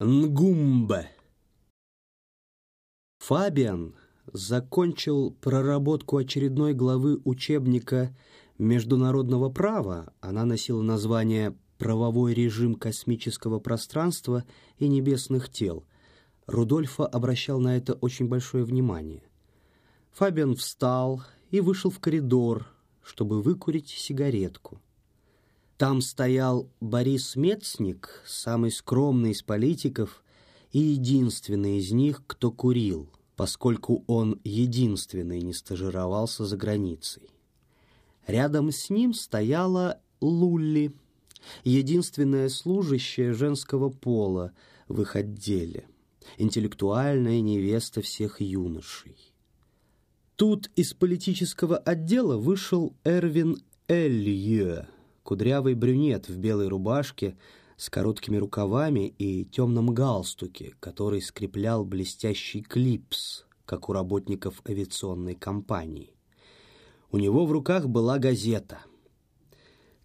Нгумбе. Фабиан закончил проработку очередной главы учебника международного права. Она носила название «Правовой режим космического пространства и небесных тел». Рудольфа обращал на это очень большое внимание. Фабиан встал и вышел в коридор, чтобы выкурить сигаретку. Там стоял Борис Мецник, самый скромный из политиков и единственный из них, кто курил, поскольку он единственный не стажировался за границей. Рядом с ним стояла Лулли, единственная служащая женского пола в их отделе, интеллектуальная невеста всех юношей. Тут из политического отдела вышел Эрвин Элье, кудрявый брюнет в белой рубашке с короткими рукавами и темном галстуке, который скреплял блестящий клипс, как у работников авиационной компании. У него в руках была газета.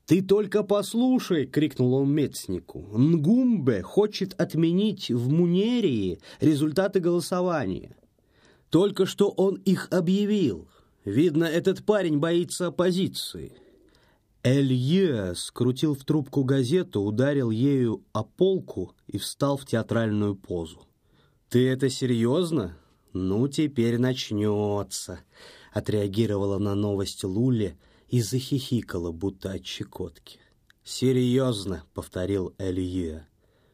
«Ты только послушай!» — крикнул он Мецнику. «Нгумбе хочет отменить в Мунерии результаты голосования. Только что он их объявил. Видно, этот парень боится оппозиции». Элье скрутил в трубку газету, ударил ею о полку и встал в театральную позу. «Ты это серьезно? Ну, теперь начнется», — отреагировала на новость Лули и захихикала, будто от щекотки. «Серьезно», — повторил Элье.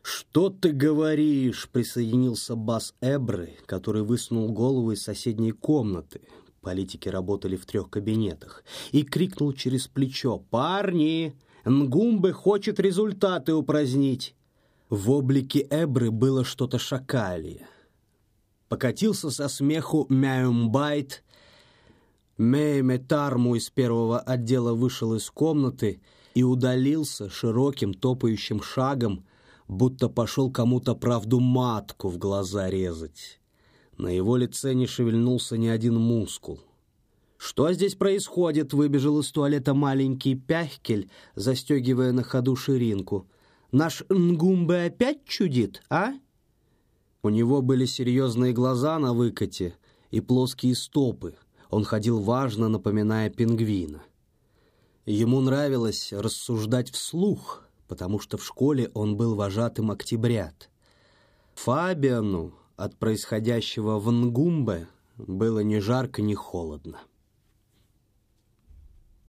«Что ты говоришь?» — присоединился Бас Эбры, который высунул голову из соседней комнаты, Политики работали в трех кабинетах. И крикнул через плечо «Парни! Нгумбе хочет результаты упразднить!» В облике Эбры было что-то шакалье. Покатился со смеху Мяюмбайт. Мейметарму из первого отдела вышел из комнаты и удалился широким топающим шагом, будто пошел кому-то правду матку в глаза резать. На его лице не шевельнулся ни один мускул. «Что здесь происходит?» — выбежал из туалета маленький Пяхкель, застегивая на ходу ширинку. «Наш Нгумбе опять чудит, а?» У него были серьезные глаза на выкате и плоские стопы. Он ходил важно, напоминая пингвина. Ему нравилось рассуждать вслух, потому что в школе он был вожатым октябрят. Фабиану от происходящего в Нгумбе было ни жарко, ни холодно.